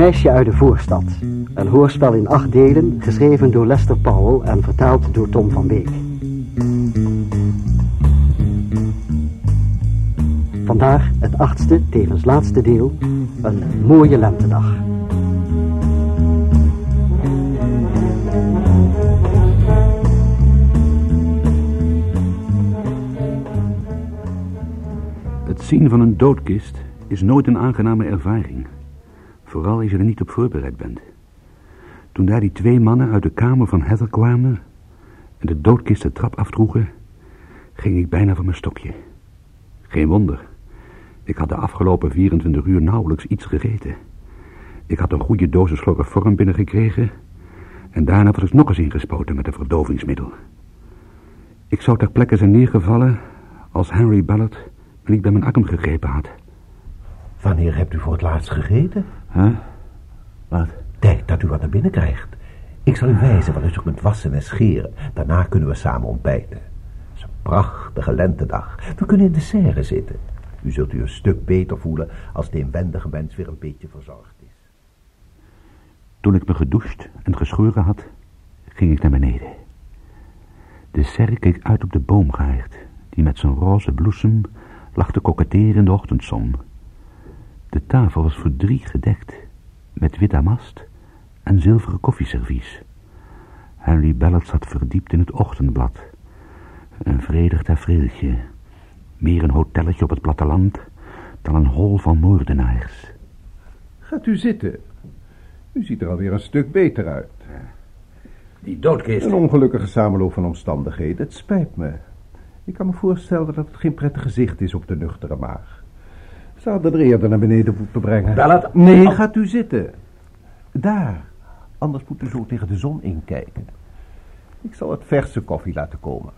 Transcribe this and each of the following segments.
Meisje uit de voorstad. Een hoorspel in acht delen, geschreven door Lester Powell en vertaald door Tom van Beek. Vandaag het achtste, tevens laatste deel, een mooie lentedag. Het zien van een doodkist is nooit een aangename ervaring. Vooral als je er niet op voorbereid bent. Toen daar die twee mannen uit de kamer van Heather kwamen... en de doodkist de trap afdroegen... ging ik bijna van mijn stokje. Geen wonder. Ik had de afgelopen 24 uur nauwelijks iets gegeten. Ik had een goede dosis chloroform binnengekregen... en daarna was ik nog eens ingespoten met een verdovingsmiddel. Ik zou ter plekke zijn neergevallen... als Henry Ballard me niet bij mijn arm gegrepen had. Wanneer hebt u voor het laatst gegeten? Huh? Wat? Tijd dat u wat naar binnen krijgt. Ik zal u wijzen wat u zo kunt wassen en scheren. Daarna kunnen we samen ontbijten. Het is een prachtige lentedag. We kunnen in de serre zitten. U zult u een stuk beter voelen als de inwendige mens weer een beetje verzorgd is. Toen ik me gedoucht en geschoren had, ging ik naar beneden. De serre keek uit op de boomgaard, die met zijn roze bloesem lag te koketteren in de ochtendzon. De tafel was voor drie gedekt, met wit damast en zilveren koffieservies. Henry Ballard zat verdiept in het ochtendblad. Een vredig tafereeltje. Meer een hotelletje op het platteland dan een hol van moordenaars. Gaat u zitten. U ziet er alweer een stuk beter uit. Die doodkist. Een ongelukkige samenloop van omstandigheden. Het spijt me. Ik kan me voorstellen dat het geen prettig gezicht is op de nuchtere maag. Ze hadden er eerder naar beneden moeten brengen. Ballard. Nee, Oh. gaat u zitten. Daar. Anders moet u zo tegen de zon inkijken. Ik zal het verse koffie laten komen.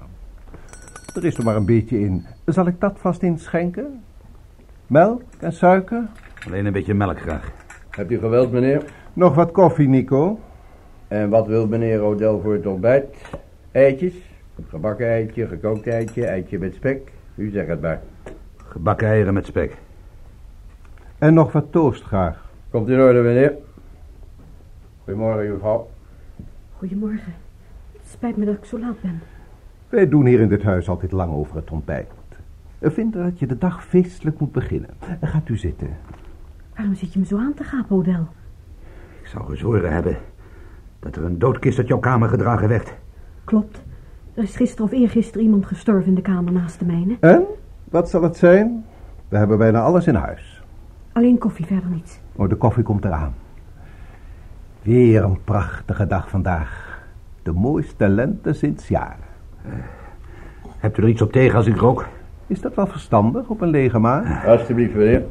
Er is er maar een beetje in. Zal ik dat vast inschenken? Melk en suiker? Alleen een beetje melk graag. Hebt u geweld, meneer? Nog wat koffie, Nico? En wat wil meneer Odell voor het ontbijt? Eitjes? Gebakken eitje, gekookt eitje, eitje met spek? U zegt het maar. Gebakken eieren met spek. En nog wat toast graag. Komt in orde, meneer. Goedemorgen, juffrouw. Goedemorgen. Het spijt me dat ik zo laat ben. Wij doen hier in dit huis altijd lang over het ontbijt. We vinden dat je de dag feestelijk moet beginnen. Gaat u zitten. Waarom zit je me zo aan te gapen, Odell? Ik zou gezworen hebben dat er een doodkist uit jouw kamer gedragen werd. Klopt. Er is gisteren of eergisteren iemand gestorven in de kamer naast de mijne. En? Wat zal het zijn? We hebben bijna alles in huis. Alleen koffie, verder niets. Oh, de koffie komt eraan. Weer een prachtige dag vandaag. De mooiste lente sinds jaren. Hebt u er iets op tegen als ik rook? Is dat wel verstandig op een lege maag? Alsjeblieft, meneer.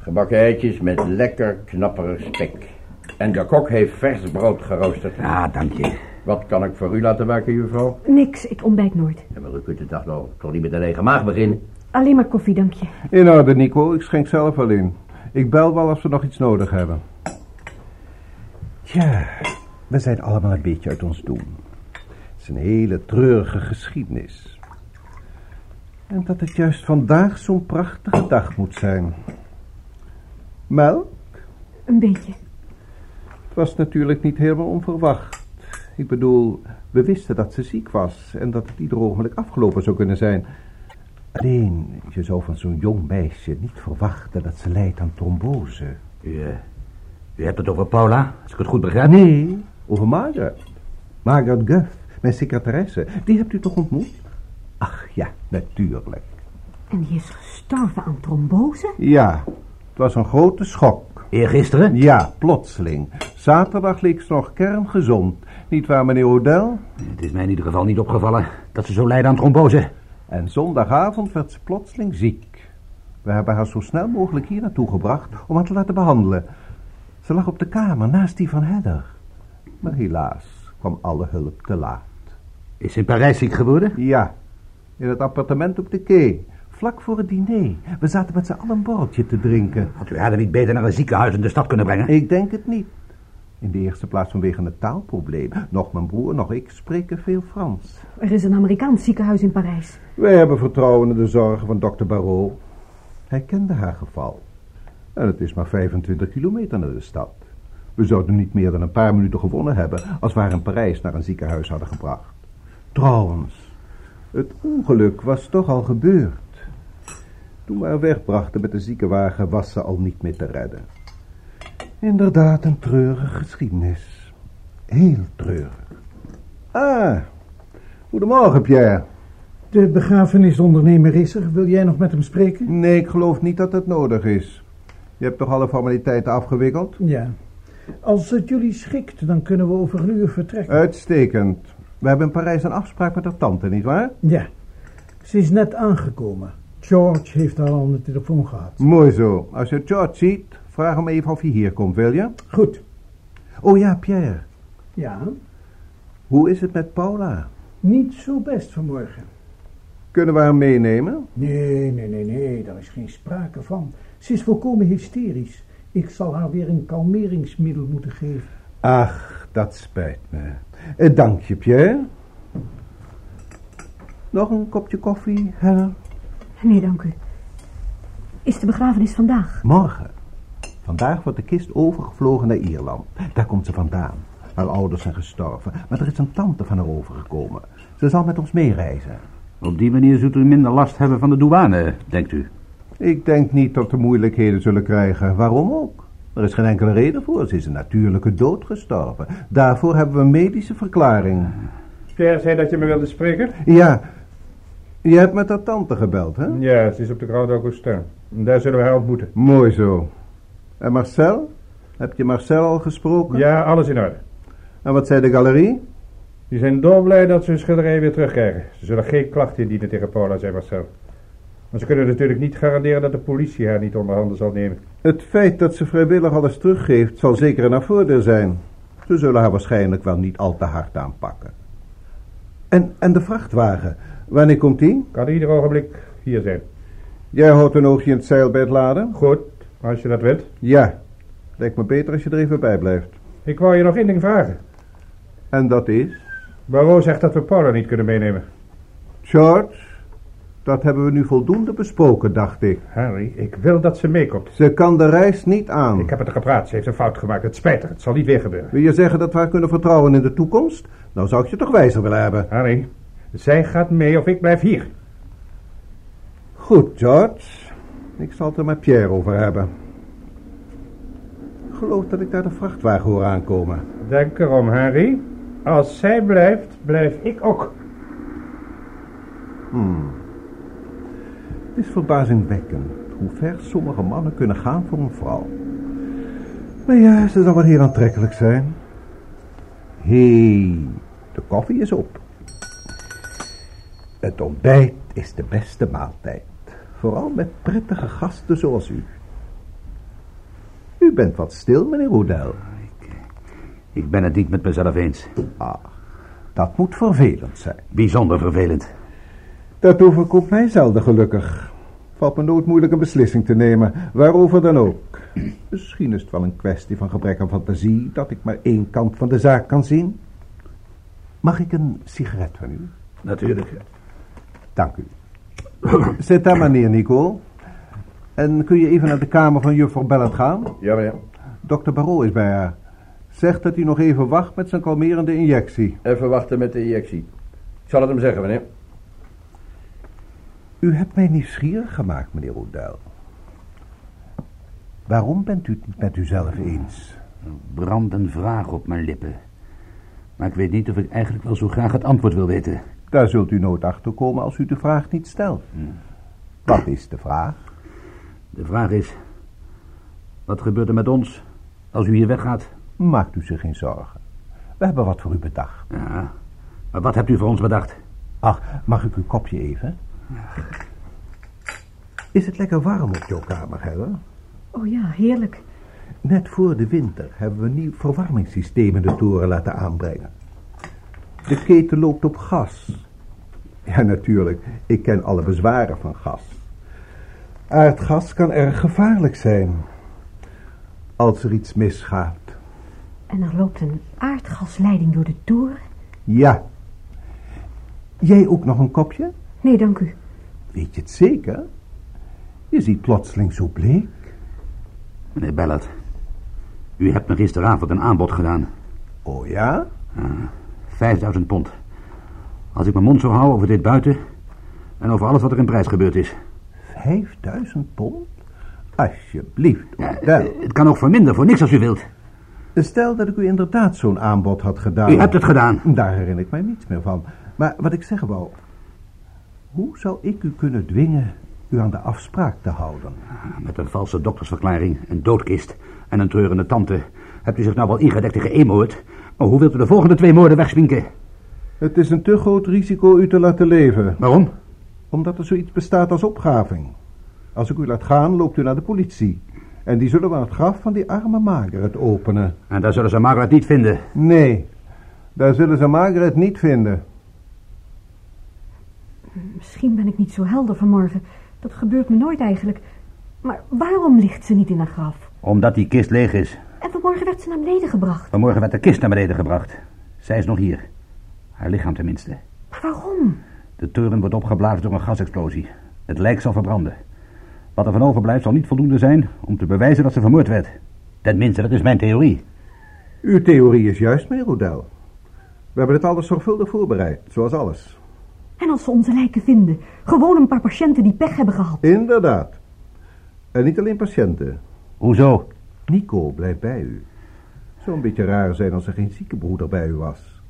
Gebakken eitjes met lekker knapperig spek. En de kok heeft vers brood geroosterd. Ja, dank je. Wat kan ik voor u laten maken, juffrouw? Niks, ik ontbijt nooit. Ja, maar u kunt de dag nog toch niet met een lege maag beginnen. Alleen maar koffie, dank je. In orde, Nico. Ik schenk zelf wel in. Ik bel wel als we nog iets nodig hebben. Tja, we zijn allemaal een beetje uit ons doen. Het is een hele treurige geschiedenis. En dat het juist vandaag zo'n prachtige dag moet zijn. Melk? Een beetje. Het was natuurlijk niet helemaal onverwacht. Ik bedoel, we wisten dat ze ziek was en dat het ieder ogenblik afgelopen zou kunnen zijn. Alleen, je zou van zo'n jong meisje niet verwachten dat ze lijdt aan trombose. U, eh, u hebt het over Paula, als ik het goed begrijp? Nee, over Margaret. Margaret Guff, mijn secretaresse. Die hebt u toch ontmoet? Ach ja, natuurlijk. En die is gestorven aan trombose? Ja, het was een grote schok. Eergisteren? Ja, plotseling. Zaterdag leek ze nog kerngezond. Niet waar, meneer Odell? Het is mij in ieder geval niet opgevallen dat ze zo lijden aan trombose. En zondagavond werd ze plotseling ziek. We hebben haar zo snel mogelijk hier naartoe gebracht om haar te laten behandelen. Ze lag op de kamer naast die van Heather. Maar helaas kwam alle hulp te laat. Is ze in Parijs ziek geworden? Ja, in het appartement op de quai. Vlak voor het diner. We zaten met z'n allen een borreltje te drinken. Had u haar dan niet beter naar een ziekenhuis in de stad kunnen brengen? Ik denk het niet. In de eerste plaats vanwege het taalprobleem. Nog mijn broer, nog ik spreken veel Frans. Er is een Amerikaans ziekenhuis in Parijs. Wij hebben vertrouwen in de zorgen van dokter Barrault. Hij kende haar geval. En het is maar 25 kilometer naar de stad. We zouden niet meer dan een paar minuten gewonnen hebben als we haar in Parijs naar een ziekenhuis hadden gebracht. Trouwens, het ongeluk was toch al gebeurd. Toen we haar wegbrachten met de ziekenwagen was ze al niet meer te redden. Inderdaad een treurige geschiedenis. Heel treurig. Ah, goedemorgen Pierre. De begrafenisondernemer is er. Wil jij nog met hem spreken? Nee, ik geloof niet dat het nodig is. Je hebt toch alle formaliteiten afgewikkeld? Ja. Als het jullie schikt, dan kunnen we over een uur vertrekken. Uitstekend. We hebben in Parijs een afspraak met haar tante, nietwaar? Ja. Ze is net aangekomen. George heeft haar al aan de telefoon gehad. Mooi zo. Als je George ziet, vraag hem even of hij hier komt, wil je? Goed. Oh ja, Pierre. Ja, Hoe is het met Paula? niet zo best vanmorgen. Kunnen we haar meenemen? Nee, nee, nee, nee, daar is geen sprake van. Ze is volkomen hysterisch. Ik zal haar weer een kalmeringsmiddel moeten geven. Ach, dat spijt me. Eh, dank je, Pierre. Nog een kopje koffie, Helen? Nee, dank u. Is de begrafenis vandaag? Morgen. Vandaag wordt de kist overgevlogen naar Ierland. Daar komt ze vandaan. Haar ouders zijn gestorven, maar er is een tante van haar overgekomen. Ze zal met ons meereizen. Op die manier zult u minder last hebben van de douane, denkt u? Ik denk niet dat we moeilijkheden zullen krijgen. Waarom ook? Er is geen enkele reden voor. Ze is een natuurlijke dood gestorven. Daarvoor hebben we een medische verklaring. Pierre zei dat je me wilde spreken? Ja, je hebt met haar tante gebeld, hè? Ja, ze is op de Grand Augustin. Daar zullen we haar ontmoeten. Mooi zo. En Marcel? Heb je Marcel al gesproken? Ja, alles in orde. En wat zei de galerie? Die zijn dolblij dat ze hun schilderij weer terugkrijgen. Ze zullen geen klachten indienen tegen Paula, zei Marcel. Maar ze kunnen natuurlijk niet garanderen dat de politie haar niet onder handen zal nemen. Het feit dat ze vrijwillig alles teruggeeft zal zeker een voordeel zijn. Ze zullen haar waarschijnlijk wel niet al te hard aanpakken. En, en de vrachtwagen, wanneer komt die? Kan ieder ogenblik hier zijn. Jij houdt een oogje in het zeil bij het laden? Goed, als je dat wilt. Ja, lijkt me beter als je er even bij blijft. Ik wou je nog één ding vragen. En dat is? Barreau zegt dat we Paula niet kunnen meenemen. George, dat hebben we nu voldoende besproken, dacht ik. Harry, ik wil dat ze meekomt. Ze kan de reis niet aan. Ik heb het er gepraat, ze heeft een fout gemaakt. Het spijt haar, het zal niet weer gebeuren. Wil je zeggen dat we haar kunnen vertrouwen in de toekomst? Nou zou ik je toch wijzer willen hebben. Harry, zij gaat mee of ik blijf hier. Goed, George. Ik zal het er met Pierre over hebben. Ik geloof dat ik daar de vrachtwagen hoor aankomen. Denk erom, Harry. Als zij blijft, blijf ik ook. Hmm. Het is verbazingwekkend hoe ver sommige mannen kunnen gaan voor een vrouw. Maar ja, ze zal wel heel aantrekkelijk zijn. Hé, hey, de koffie is op. Het ontbijt is de beste maaltijd. Vooral met prettige gasten zoals u. U bent wat stil, meneer Roedel. Ik ben het niet met mezelf eens. Ah, dat moet vervelend zijn. Bijzonder vervelend. Dat overkomt mij zelden gelukkig. Valt me nooit moeilijk een beslissing te nemen, waarover dan ook. Misschien is het wel een kwestie van gebrek aan fantasie dat ik maar één kant van de zaak kan zien. Mag ik een sigaret van u? Natuurlijk. Dank u. Zit daar maar neer, Nico. En kun je even naar de kamer van juffrouw Bellet gaan? Ja, meneer. Dokter Barreau is bij haar. Zegt dat hij nog even wacht met zijn kalmerende injectie. Even wachten met de injectie. Ik zal het hem zeggen, meneer. U hebt mij nieuwsgierig gemaakt, meneer O'Dell. Waarom bent u het niet met uzelf eens? Brand een vraag op mijn lippen. Maar ik weet niet of ik eigenlijk wel zo graag het antwoord wil weten. Daar zult u nooit achter komen als u de vraag niet stelt. Wat is de vraag? De vraag is... Wat gebeurt er met ons als u hier weggaat? Maakt u zich geen zorgen. We hebben wat voor u bedacht. Ja, maar wat hebt u voor ons bedacht? Ach, mag ik uw kopje even? Is het lekker warm op jouw kamer, Helen? Oh ja, heerlijk. Net voor de winter hebben we een nieuw verwarmingssysteem in de toren laten aanbrengen. De keten loopt op gas. Ja, natuurlijk, ik ken alle bezwaren van gas. Aardgas kan erg gevaarlijk zijn. Als er iets misgaat. En er loopt een aardgasleiding door de toren? Ja. Jij ook nog een kopje? Nee, dank u. Weet je het zeker? Je ziet plotseling zo bleek. Meneer Ballard, u hebt me gisteravond een aanbod gedaan. Oh ja? Ja, 5000 pond. Als ik mijn mond zou houden over dit buiten... en over alles wat er in prijs gebeurd is. 5000 pond? Alsjeblieft, Ja, Odell. het kan ook voor minder, voor niks als u wilt. Stel dat ik u inderdaad zo'n aanbod had gedaan. U hebt het gedaan. Daar herinner ik mij niets meer van. Maar wat ik zeggen wou... Hoe zou ik u kunnen dwingen u aan de afspraak te houden? Met een valse doktersverklaring, een doodkist en een treurende tante... hebt u zich nou wel ingedekt tegen één moord... maar hoe wilt u de volgende twee moorden wegsminken? Het is een te groot risico u te laten leven. Waarom? Omdat er zoiets bestaat als opgaving. Als ik u laat gaan, loopt u naar de politie. En die zullen wel het graf van die arme Margaret openen. En daar zullen ze Margaret niet vinden. Nee, daar zullen ze Margaret niet vinden. Misschien ben ik niet zo helder vanmorgen. Dat gebeurt me nooit eigenlijk. Maar waarom ligt ze niet in haar graf? Omdat die kist leeg is. En vanmorgen werd ze naar beneden gebracht. Vanmorgen werd de kist naar beneden gebracht. Zij is nog hier. Haar lichaam tenminste. Maar waarom? De toren wordt opgeblazen door een gasexplosie. Het lijk zal verbranden. Wat er van overblijft zal niet voldoende zijn om te bewijzen dat ze vermoord werd. Tenminste, dat is mijn theorie. Uw theorie is juist, meneer Odell. We hebben het alles zorgvuldig voorbereid, zoals alles. En als ze onze lijken vinden? Gewoon een paar patiënten die pech hebben gehad. Inderdaad. En niet alleen patiënten. Hoezo? Nico blijft bij u. Zou een beetje raar zijn als er geen ziekenbroeder bij u was.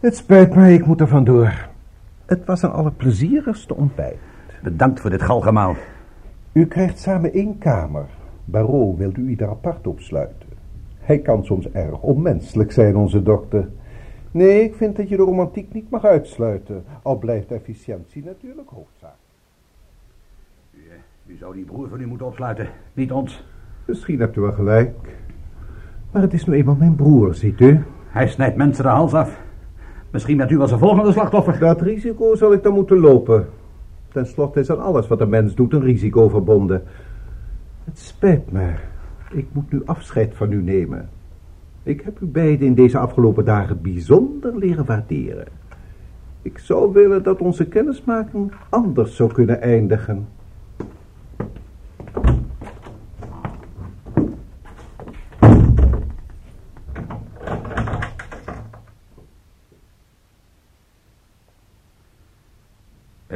Het spijt mij, ik moet er vandoor. Het was een allerplezierigste ontbijt. Bedankt voor dit galgemaal. U krijgt samen één kamer. Barreau wil u ieder apart opsluiten. Hij kan soms erg onmenselijk zijn, onze dokter. Nee, ik vind dat je de romantiek niet mag uitsluiten. Al blijft efficiëntie natuurlijk hoofdzaak. U zou die broer van u moeten opsluiten, niet ons. Misschien hebt u wel gelijk. Maar het is nu eenmaal mijn broer, ziet u. Hij snijdt mensen de hals af. Misschien bent u wel zijn volgende slachtoffer. Dat risico zal ik dan moeten lopen. Ten slotte is aan alles wat een mens doet een risico verbonden. Het spijt me. Ik moet nu afscheid van u nemen. Ik heb u beiden in deze afgelopen dagen bijzonder leren waarderen. Ik zou willen dat onze kennismaking anders zou kunnen eindigen.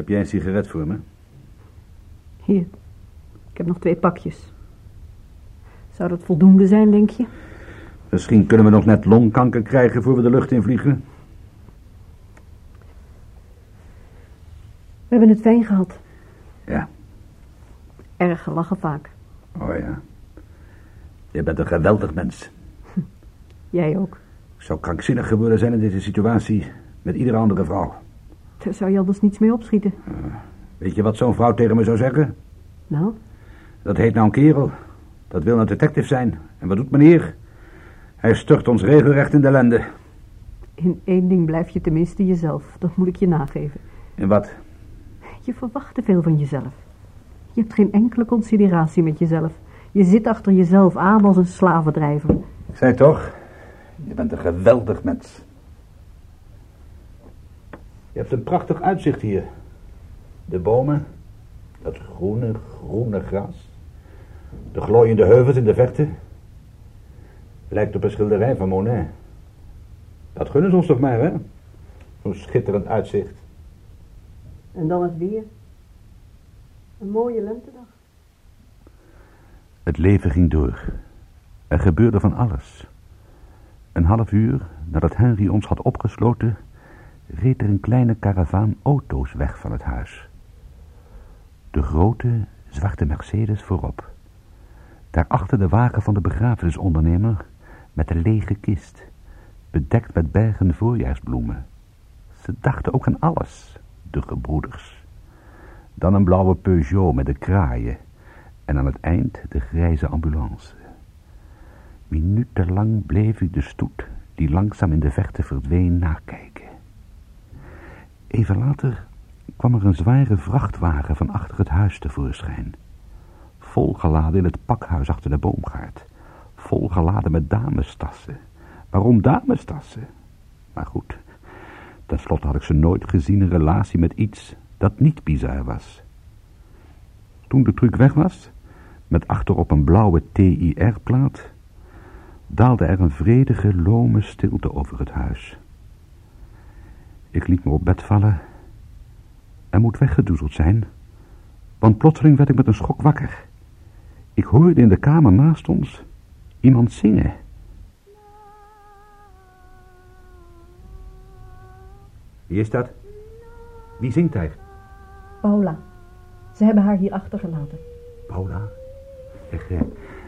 Heb jij een sigaret voor me? Hier, ik heb nog twee pakjes. Zou dat voldoende zijn, denk je? Misschien kunnen we nog net longkanker krijgen voor we de lucht in vliegen. We hebben het fijn gehad. Ja. Erg gelachen vaak. Oh ja. Je bent een geweldig mens. Jij ook. Ik zou krankzinnig geworden zijn in deze situatie met iedere andere vrouw. Daar zou je anders niets mee opschieten. Weet je wat zo'n vrouw tegen me zou zeggen? Nou, Dat heet nou een kerel. Dat wil een detective zijn. En wat doet meneer? Hij stort ons regelrecht in de ellende. in één ding blijf je tenminste jezelf. Dat moet ik je nageven. En wat? Je verwacht te veel van jezelf. Je hebt geen enkele consideratie met jezelf. Je zit achter jezelf aan als een slavendrijver. Ik zei toch? Je bent een geweldig mens. Je hebt een prachtig uitzicht hier. De bomen, dat groene, groene gras. De glooiende heuvels in de verte. Lijkt op een schilderij van Monet. Dat gunnen ze ons toch maar, hè? Zo'n schitterend uitzicht. En dan het weer. Een mooie lentedag. Het leven ging door. Er gebeurde van alles. Een half uur nadat Henry ons had opgesloten, reed er een kleine karavaan auto's weg van het huis. De grote, zwarte Mercedes voorop. Daarachter de wagen van de begrafenisondernemer met de lege kist, bedekt met bergen voorjaarsbloemen. Ze dachten ook aan alles, de gebroeders. Dan een blauwe Peugeot met de kraaien en aan het eind de grijze ambulance. Minutenlang bleef ik de stoet, die langzaam in de verte verdween, nakijken. Even later kwam er een zware vrachtwagen van achter het huis tevoorschijn. Volgeladen in het pakhuis achter de boomgaard. Volgeladen met damestassen. Waarom damestassen? Maar goed, tenslotte had ik ze nooit gezien in relatie met iets dat niet bizar was. Toen de truc weg was, met achterop een blauwe TIR-plaat, daalde er een vredige, lome stilte over het huis. Ik liet me op bed vallen en moet weggedoezeld zijn, want plotseling werd ik met een schok wakker. Ik hoorde in de kamer naast ons iemand zingen. Wie is dat? Wie zingt daar? Paula. Ze hebben haar hier achtergelaten. Paula? Zeg, eh,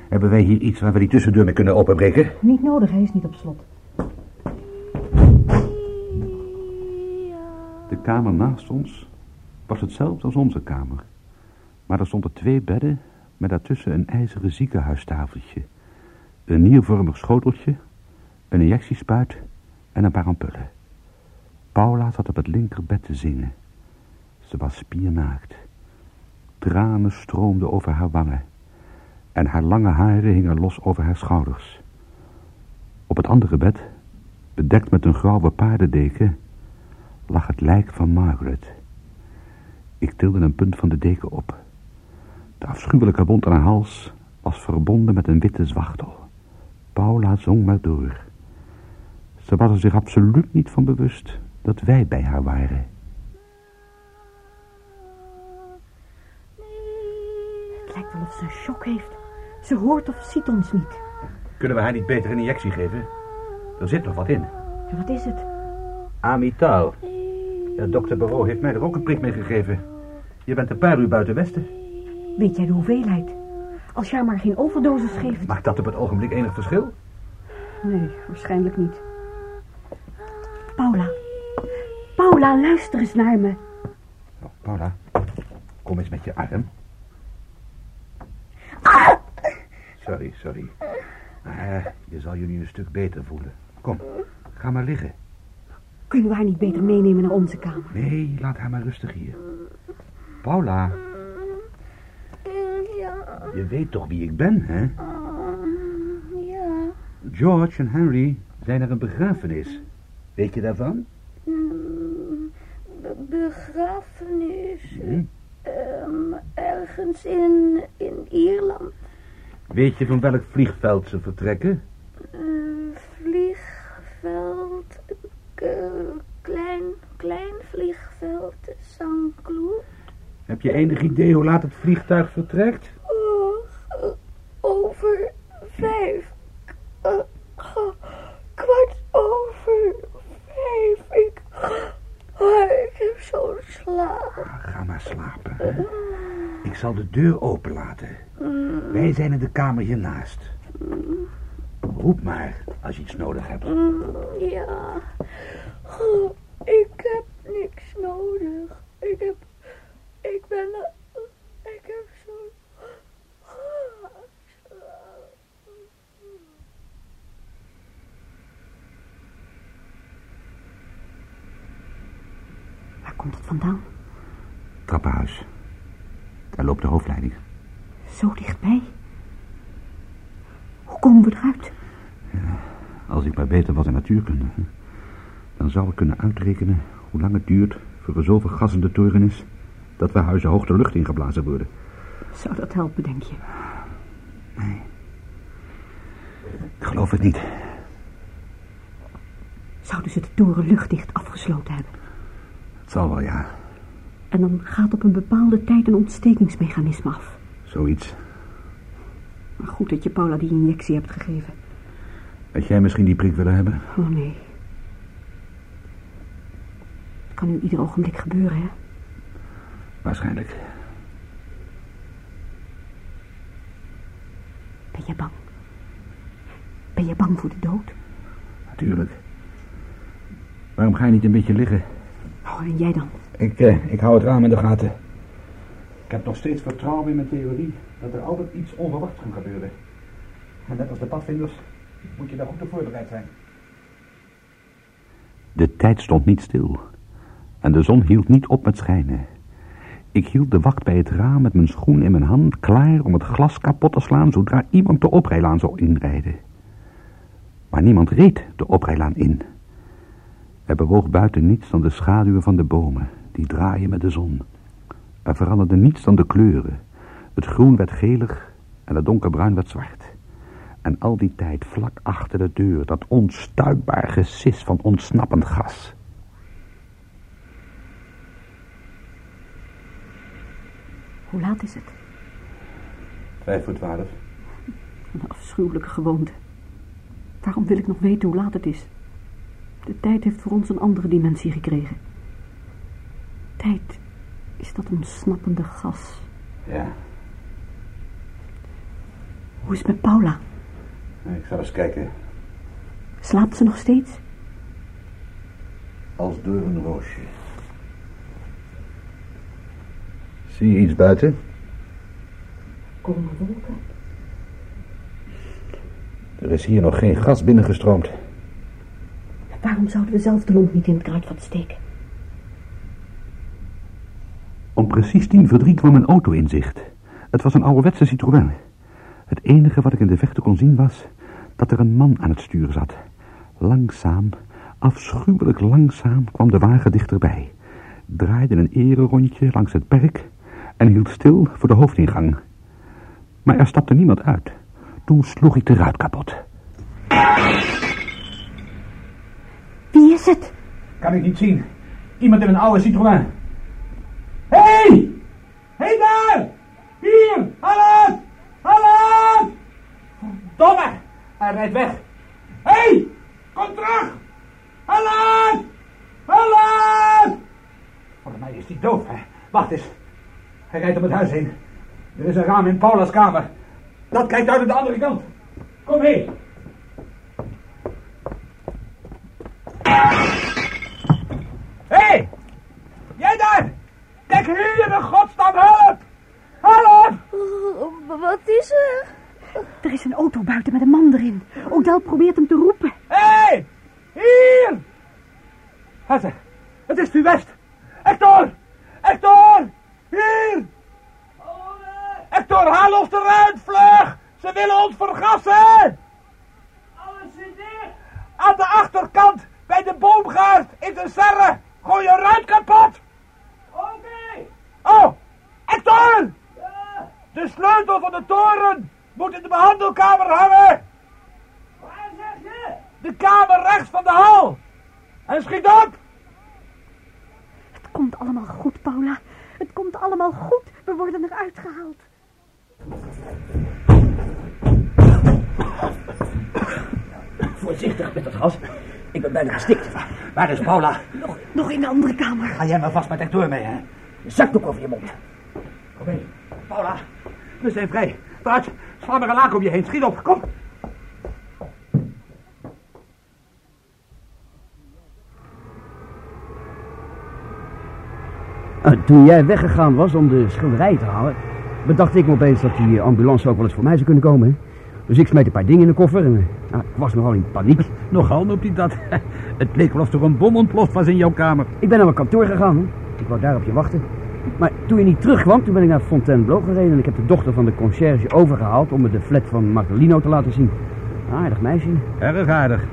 hebben wij hier iets waar we die tussendeur mee kunnen openbreken? Niet nodig, hij is niet op slot. Kamer naast ons was hetzelfde als onze kamer. Maar er stonden twee bedden met daartussen een ijzeren ziekenhuistafeltje. Een niervormig schoteltje, een injectiespuit en een paar ampullen. Paula zat op het linkerbed te zingen. Ze was spiernaakt. Tranen stroomden over haar wangen. En haar lange haren hingen los over haar schouders. Op het andere bed, bedekt met een grauwe paardendeken, lag het lijk van Margaret. Ik tilde een punt van de deken op. De afschuwelijke wond aan haar hals was verbonden met een witte zwachtel. Paula zong maar door. Ze was er zich absoluut niet van bewust dat wij bij haar waren. Het lijkt wel of ze een shock heeft. Ze hoort of ziet ons niet. Kunnen we haar niet beter een injectie geven? Er zit nog wat in. En wat is het? Amital. Ja, dokter Barreau heeft mij er ook een prik mee gegeven. Je bent een paar uur buiten Westen. Weet jij de hoeveelheid? Als haar maar geen overdosis geeft. Maakt dat op het ogenblik enig verschil? Nee, waarschijnlijk niet. Paula. Paula, luister eens naar me. Oh, Paula, kom eens met je arm. Sorry, sorry. Ah, je zal je nu een stuk beter voelen. Kom, ga maar liggen. Kunnen we haar niet beter meenemen naar onze kamer? Nee, laat haar maar rustig hier. Paula. Je weet toch wie ik ben, hè? Ja, George en Henry zijn naar een begrafenis. Weet je daarvan? be- begrafenis. Hm? Ehm, ergens in, in Ierland. Weet je van welk vliegveld ze vertrekken? Eh, vliegveld. k- klein, klein vliegveld. St. Cloud. Heb je enig idee hoe laat het vliegtuig vertrekt? Oh, over vijf. Kwart over vijf. Ik, oh, ik heb zo'n slaap. Ah, Ga maar slapen. Hè? Ik zal de deur openlaten. Wij zijn in de kamer hiernaast. Roep maar als je iets nodig hebt. Mm, Ja. Oh, ik heb niks nodig. Ik heb... Ik ben... Ik heb zo... Waar komt het vandaan? Trappenhuis. Daar loopt de hoofdleiding. Zo dichtbij. Hoe komen we eruit? Als ik maar beter was in natuurkunde. Dan zou ik kunnen uitrekenen hoe lang het duurt... voor er zoveel gas in de toren is... dat we huizen hoog de lucht ingeblazen worden. Zou dat helpen, denk je? Ik geloof het niet. Zouden ze de toren luchtdicht afgesloten hebben? Het zal wel, ja. En dan gaat op een bepaalde tijd een ontstekingsmechanisme af. Zoiets. Maar goed dat je Paula die injectie hebt gegeven. Had jij misschien die prik willen hebben? Oh nee. Het kan nu ieder ogenblik gebeuren, hè? Waarschijnlijk. Ben je bang? Ben je bang voor de dood? Natuurlijk. Waarom ga je niet een beetje liggen? Oh, en jij dan? Ik, eh, ik hou het raam in de gaten. Ik heb nog steeds vertrouwen in mijn theorie dat er altijd iets onverwachts kan gebeuren. En net als de padvinders moet je daar goed op voorbereid zijn. De tijd stond niet stil. En de zon hield niet op met schijnen. Ik hield de wacht bij het raam met mijn schoen in mijn hand, klaar om het glas kapot te slaan zodra iemand de oprijlaan zou inrijden. Maar niemand reed de oprijlaan in. Er bewoog buiten niets dan de schaduwen van de bomen, die draaien met de zon. Er veranderde niets dan de kleuren. Het groen werd gelig en het donkerbruin werd zwart. En al die tijd vlak achter de deur dat onstuitbaar gesis van ontsnappend gas. Hoe laat is het? Vijf voor twaalf. Een afschuwelijke gewoonte. Waarom wil ik nog weten hoe laat het is? De tijd heeft voor ons een andere dimensie gekregen. Tijd is dat ontsnappende gas. Ja, Hoe is het met Paula? ik zal eens kijken. Slaapt ze nog steeds? Als door een roosje. Zie je iets buiten? Komen wolken? Er is hier nog geen gas binnengestroomd. Waarom zouden we zelf de lont niet in het kruidvat steken? Om precies tien voor drie kwam een auto in zicht. Het was een ouderwetse Citroën. Het enige wat ik in de verte kon zien was dat er een man aan het stuur zat. Langzaam, afschuwelijk langzaam kwam de wagen dichterbij. Draaide een ererondje langs het perk en hield stil voor de hoofdingang. Maar er stapte niemand uit. Toen sloeg ik de ruit kapot. Wie is het? Kan ik niet zien. Iemand in een oude Citroën. Hé! Hey! Hé hey daar! Hier! Hallo! Hallo! Domme! Hij rijdt weg. Hé! Hey! Kom terug! Hallo! Hallo! Volgens mij is hij doof, hè? Wacht eens. Hij rijdt om het huis heen. Er is een raam in Paula's kamer. Dat kijkt uit aan de andere kant. Kom mee. Hé! Hey! Jij daar! Kijk hier, de godsnaam help! Help! Oh, wat is er? Er is een auto buiten met een man erin. Odell probeert hem te roepen. Hé! Hey! Hier! Hesse, het is u West. Hector! Hector! Hier! Hector, haal ons eruit, vlug! Ze willen ons vergassen! Alles zit dicht! Aan de achterkant, bij de boomgaard, is een serre. Gooi je ruit kapot! Oké! Oh, Hector! De sleutel van de toren moet in de behandelkamer hangen! Waar zeg je? De kamer rechts van de hal! En schiet op! Het komt allemaal goed, Paula. Het komt allemaal goed. We worden eruit gehaald. Voorzichtig met het gas. Ik ben bijna gestikt. Waar is Paula? Nog, nog in de andere kamer. Ga jij maar vast met Hector mee, hè? Zakdoek over je mond. Kom mee. Paula, We zijn vrij. Vooruit, sla maar een laak om je heen. Schiet op, kom! Nou, toen jij weggegaan was om de schilderij te halen, bedacht ik me opeens dat die ambulance ook wel eens voor mij zou kunnen komen. Hè? Dus ik smeet een paar dingen in de koffer en eh, nou, ik was nogal in paniek. Nogal noemt hij dat. Het leek wel of er een bom ontploft was in jouw kamer. Ik ben naar mijn kantoor gegaan. Hè? Ik wou daar op je wachten. Maar toen je niet terugkwam, toen ben ik naar Fontainebleau gereden en ik heb de dochter van de conciërge overgehaald om me de flat van Magdalino te laten zien. Aardig meisje. Erg aardig.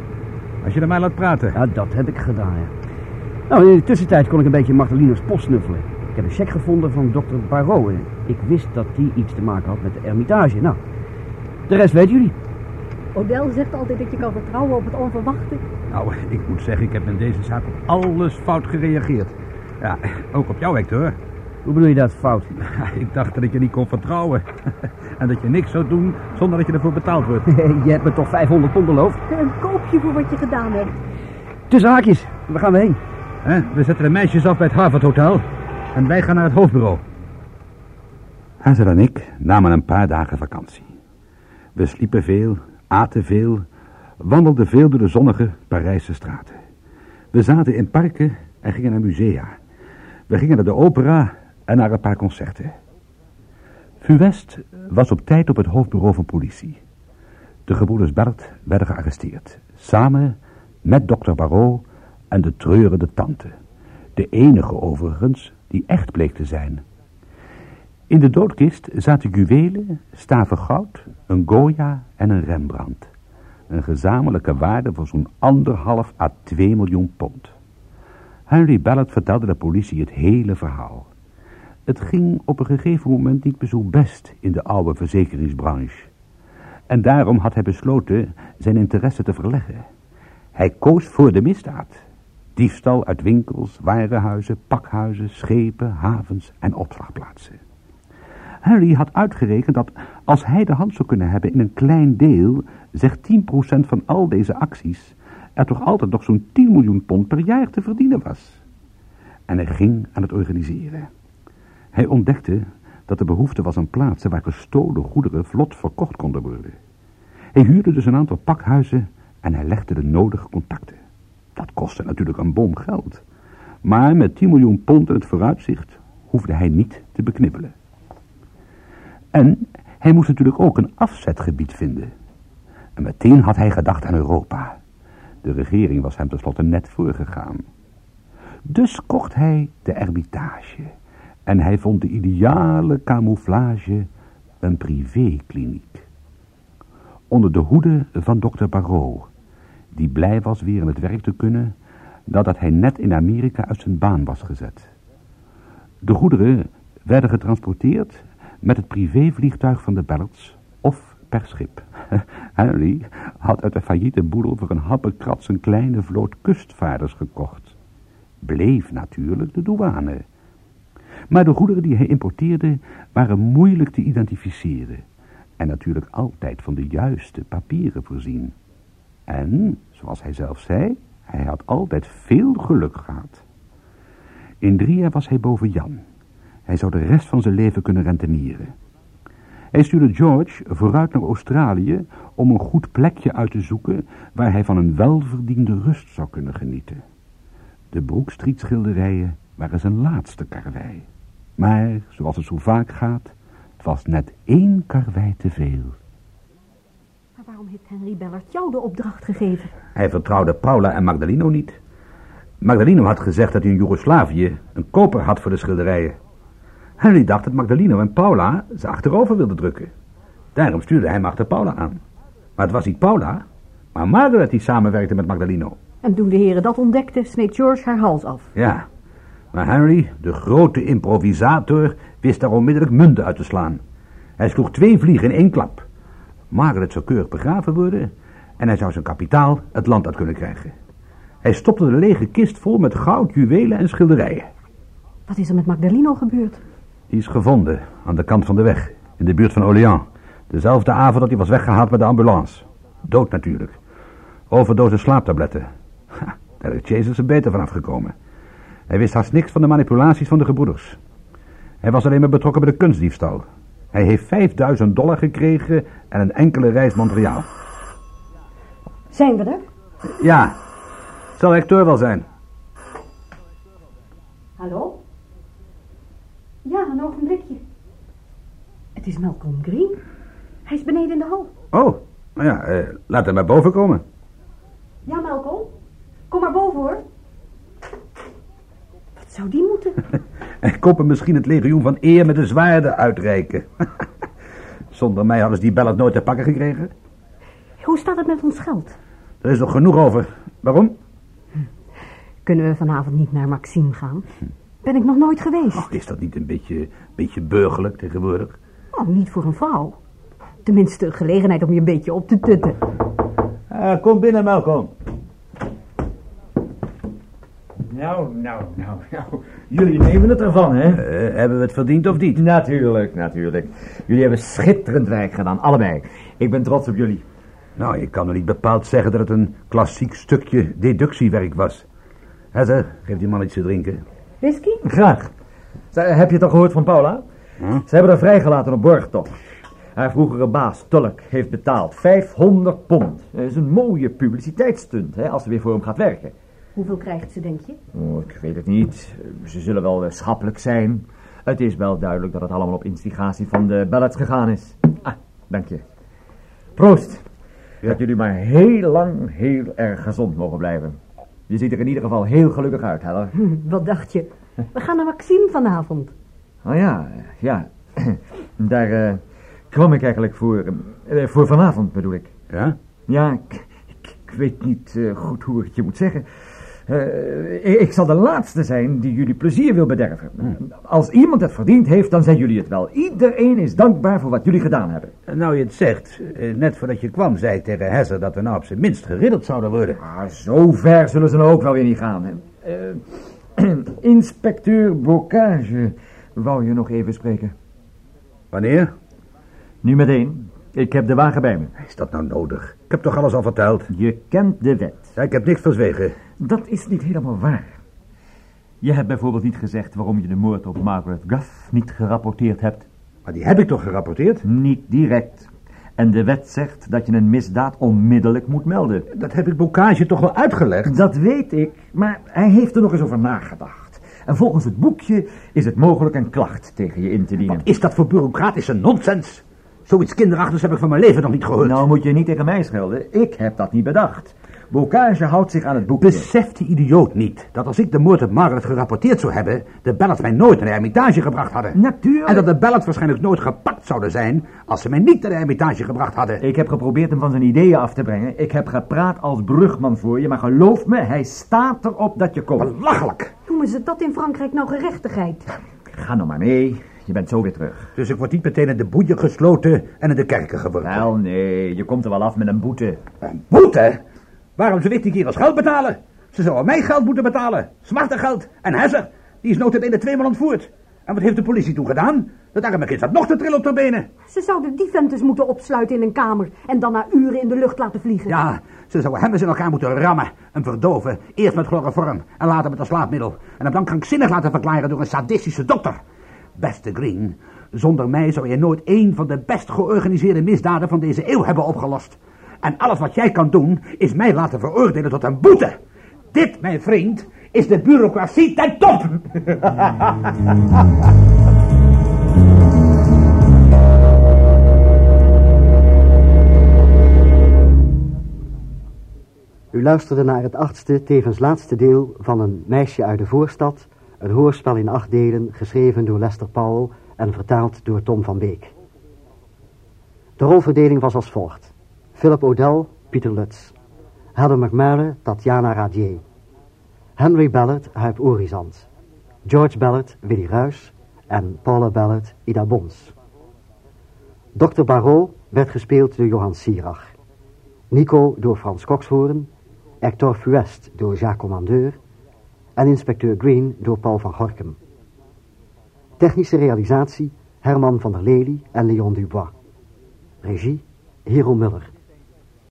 Als je er mij laat praten. Ja, dat heb ik gedaan, ja. Nou, in de tussentijd kon ik een beetje Magdalino's post snuffelen. Ik heb een cheque gevonden van dokter Barreau en ik wist dat die iets te maken had met de Ermitage. Nou, de rest weten jullie. Odell zegt altijd dat je kan vertrouwen op het onverwachte. Nou, ik moet zeggen, ik heb in deze zaak op alles fout gereageerd. Ja, ook op jou, Hector. Hoe bedoel je dat fout? Ik dacht dat ik je niet kon vertrouwen. En dat je niks zou doen zonder dat je ervoor betaald wordt. je hebt me toch 500 pond beloofd? Een koopje voor wat je gedaan hebt. Tussen haakjes, waar gaan we heen? Hè, We zetten de meisjes af bij het Harvard Hotel. En wij gaan naar het hoofdbureau. Hazel en ik namen een paar dagen vakantie. We sliepen veel, aten veel, wandelden veel door de zonnige Parijse straten. We zaten in parken en gingen naar musea. We gingen naar de opera en naar een paar concerten. Fuvest was op tijd op het hoofdbureau van politie. De gebroeders Bert werden gearresteerd. Samen met dokter Barreau en de treurende tante. De enige overigens die echt bleek te zijn. In de doodkist zaten juwelen, staven goud, een Goya en een Rembrandt. Een gezamenlijke waarde van zo'n anderhalf à twee miljoen pond. Henry Ballard vertelde de politie het hele verhaal. Het ging op een gegeven moment niet meer zo best in de oude verzekeringsbranche. En daarom had hij besloten zijn interesse te verleggen. Hij koos voor de misdaad. Diefstal uit winkels, warenhuizen, pakhuizen, schepen, havens en opslagplaatsen. Harry had uitgerekend dat als hij de hand zou kunnen hebben in een klein deel, zeg 10% van al deze acties, er toch altijd nog zo'n 10 miljoen pond per jaar te verdienen was. En hij ging aan het organiseren. Hij ontdekte dat er behoefte was aan plaatsen waar gestolen goederen vlot verkocht konden worden. Hij huurde dus een aantal pakhuizen en hij legde de nodige contacten. Dat kostte natuurlijk een bom geld. Maar met 10 miljoen pond in het vooruitzicht hoefde hij niet te beknibbelen. En hij moest natuurlijk ook een afzetgebied vinden. En meteen had hij gedacht aan Europa. De regering was hem tenslotte net voorgegaan. Dus kocht hij de Ermitage. En hij vond de ideale camouflage een privékliniek. Onder de hoede van dokter Barrault, die blij was weer aan het werk te kunnen, nadat hij net in Amerika uit zijn baan was gezet. De goederen werden getransporteerd met het privévliegtuig van de Ballards of per schip. Henry had uit de failliete boedel voor een happekrats een kleine vloot kustvaarders gekocht. Bleef natuurlijk de douane. Maar de goederen die hij importeerde waren moeilijk te identificeren en natuurlijk altijd van de juiste papieren voorzien. En, zoals hij zelf zei, hij had altijd veel geluk gehad. In drie jaar was hij boven Jan. Hij zou de rest van zijn leven kunnen rentenieren. Hij stuurde George vooruit naar Australië om een goed plekje uit te zoeken waar hij van een welverdiende rust zou kunnen genieten. De Brook Street schilderijen waren zijn laatste karwei. Maar, zoals het zo vaak gaat, het was net één karwei te veel. Maar waarom heeft Henry Bellard jou de opdracht gegeven? Hij vertrouwde Paula en Magdaleno niet. Magdaleno had gezegd dat hij in Joegoslavië een koper had voor de schilderijen. Henry dacht dat Magdaleno en Paula ze achterover wilden drukken. Daarom stuurde hij hem achter Paula aan. Maar het was niet Paula, maar Margaret die samenwerkte met Magdaleno. En toen de heren dat ontdekten, sneed George haar hals af. Ja, maar Henry, de grote improvisator, wist daar onmiddellijk munten uit te slaan. Hij sloeg twee vliegen in één klap. Margaret zou keurig begraven worden en hij zou zijn kapitaal het land uit kunnen krijgen. Hij stopte de lege kist vol met goud, juwelen en schilderijen. Wat is er met Magdaleno gebeurd? Die is gevonden aan de kant van de weg, in de buurt van Orléans. Dezelfde avond dat hij was weggehaald met de ambulance. Dood natuurlijk. Overdosis slaaptabletten. Ha, daar is Jezus er beter van afgekomen. Hij wist haast niks van de manipulaties van de gebroeders. Hij was alleen maar betrokken bij de kunstdiefstal. Hij heeft 5000 dollar gekregen en een enkele reis Montreal. Zijn we er? Ja, zal Hector wel zijn. Hallo? Ja, een ogenblikje. Het is Malcolm Green. Hij is beneden in de hal. Oh, nou ja, eh, laat hem maar boven komen. Ja, Malcolm. Kom maar boven, hoor. Zou die moeten? En koppen misschien het legioen van eer met de zwaarden uitreiken. Zonder mij hadden ze die bellen nooit te pakken gekregen. Hoe staat het met ons geld? Er is nog genoeg over. Waarom? Kunnen we vanavond niet naar Maxime gaan? Ben ik nog nooit geweest. Och, is dat niet een beetje, beetje burgerlijk tegenwoordig? Oh, niet voor een vrouw. Tenminste, een gelegenheid om je een beetje op te tutten. Ah, kom binnen, Malcolm. Nou, nou, nou, nou. Jullie nemen het ervan, hè? Eh, hebben we het verdiend of niet? Natuurlijk, natuurlijk. Jullie hebben schitterend werk gedaan, allebei. Ik ben trots op jullie. Nou, ik kan nog niet bepaald zeggen dat het een klassiek stukje deductiewerk was. Hè, zeg, geef die man iets te drinken. Whisky? Graag. Heb je het al gehoord van Paula? Ze hebben haar vrijgelaten op borgtocht. Haar vroegere baas, Tulk, heeft betaald 500 pond. Dat is een mooie publiciteitsstunt, hè, als ze weer voor hem gaat werken. Hoeveel krijgt ze, denk je? Oh, ik weet het niet. Ze zullen wel schappelijk zijn. Het is wel duidelijk dat het allemaal op instigatie van de Ballards gegaan is. Ah, dank je. Proost. Dat jullie maar heel lang heel erg gezond mogen blijven. Je ziet er in ieder geval heel gelukkig uit, Heller. Hm, Wat dacht je? We gaan naar Maxime vanavond. Oh ja, ja. Daar eh, kwam ik eigenlijk voor. eh, voor vanavond bedoel ik. Ja? Ja, ik, ik- ik weet niet eh, goed hoe ik het je moet zeggen. Eh, ik zal de laatste zijn die jullie plezier wil bederven. Als iemand het verdiend heeft, dan zijn jullie het wel. Iedereen is dankbaar voor wat jullie gedaan hebben. Nou je het zegt, eh, net voordat je kwam zei ik tegen Hesser dat we nou op zijn minst geriddeld zouden worden. Ah, zo ver zullen ze nou ook wel weer niet gaan. Eh, inspecteur Bocage wou je nog even spreken. Wanneer? Nu meteen. Ik heb de wagen bij me. Is dat nou nodig? Ik heb toch alles al verteld? Je kent de wet. Ja, ik heb niks verzwegen. Dat is niet helemaal waar. Je hebt bijvoorbeeld niet gezegd waarom je de moord op Margaret Guff niet gerapporteerd hebt. Maar die heb ik toch gerapporteerd? Niet direct. En de wet zegt dat je een misdaad onmiddellijk moet melden. Dat heb ik Bocage toch wel uitgelegd? Dat weet ik, maar hij heeft er nog eens over nagedacht. En volgens het boekje is het mogelijk een klacht tegen je in te dienen. Wat is dat voor bureaucratische nonsens? Zoiets kinderachtigs heb ik van mijn leven nog niet gehoord. Nou moet je niet tegen mij schelden. Ik heb dat niet bedacht. Bocage houdt zich aan het boekje. Beseft die idioot niet dat als ik de moord op Margaret gerapporteerd zou hebben, de Ballets mij nooit naar de Hermitage gebracht hadden? Natuurlijk. En dat de Ballets waarschijnlijk nooit gepakt zouden zijn als ze mij niet naar de Hermitage gebracht hadden. Ik heb geprobeerd hem van zijn ideeën af te brengen. Ik heb gepraat als brugman voor je, maar geloof me, hij staat erop dat je komt. Belachelijk! Noemen ze dat in Frankrijk nou gerechtigheid? Ga nou maar mee. Je bent zo weer terug. Dus ik word niet meteen in de boeien gesloten en in de kerken geworpen. Wel, nee. Je komt er wel af met een boete. Een boete? Waarom ik die kerels geld betalen? Ze zouden mij geld moeten betalen. Smartengeld. En Hesser, die is notabene tweemaal ontvoerd. En wat heeft de politie toen gedaan? Dat arme kind zat nog te trillen op de benen. Ze zouden die ventes moeten opsluiten in een kamer en dan na uren in de lucht laten vliegen. Ja, ze zouden hem eens in elkaar moeten rammen en verdoven. Eerst met chloroform en later met een slaapmiddel. En hem dan krankzinnig laten verklaren door een sadistische dokter. Beste Green, zonder mij zou je nooit één van de best georganiseerde misdaden van deze eeuw hebben opgelost. En alles wat jij kan doen, is mij laten veroordelen tot een boete. Dit, mijn vriend, is de bureaucratie ten top. U luisterde naar het achtste, tevens laatste deel van Een meisje uit de voorstad, een hoorspel in acht delen, geschreven door Lester Powell en vertaald door Tom van Beek. De rolverdeling was als volgt. Philip O'Dell, Pieter Lutz. Heather McMurray, Tatjana Radier. Henry Ballard, Huip Orizant. George Ballard, Willy Ruys. En Paula Ballard, Ida Bons. Dr. Barrault werd gespeeld door Johan Sierach. Nico door Frans Kokshoorn. Hector Fuest door Jacques Commandeur. En inspecteur Green door Paul van Gorkum. Technische realisatie Herman van der Lely en Leon Dubois. Regie Hero Muller.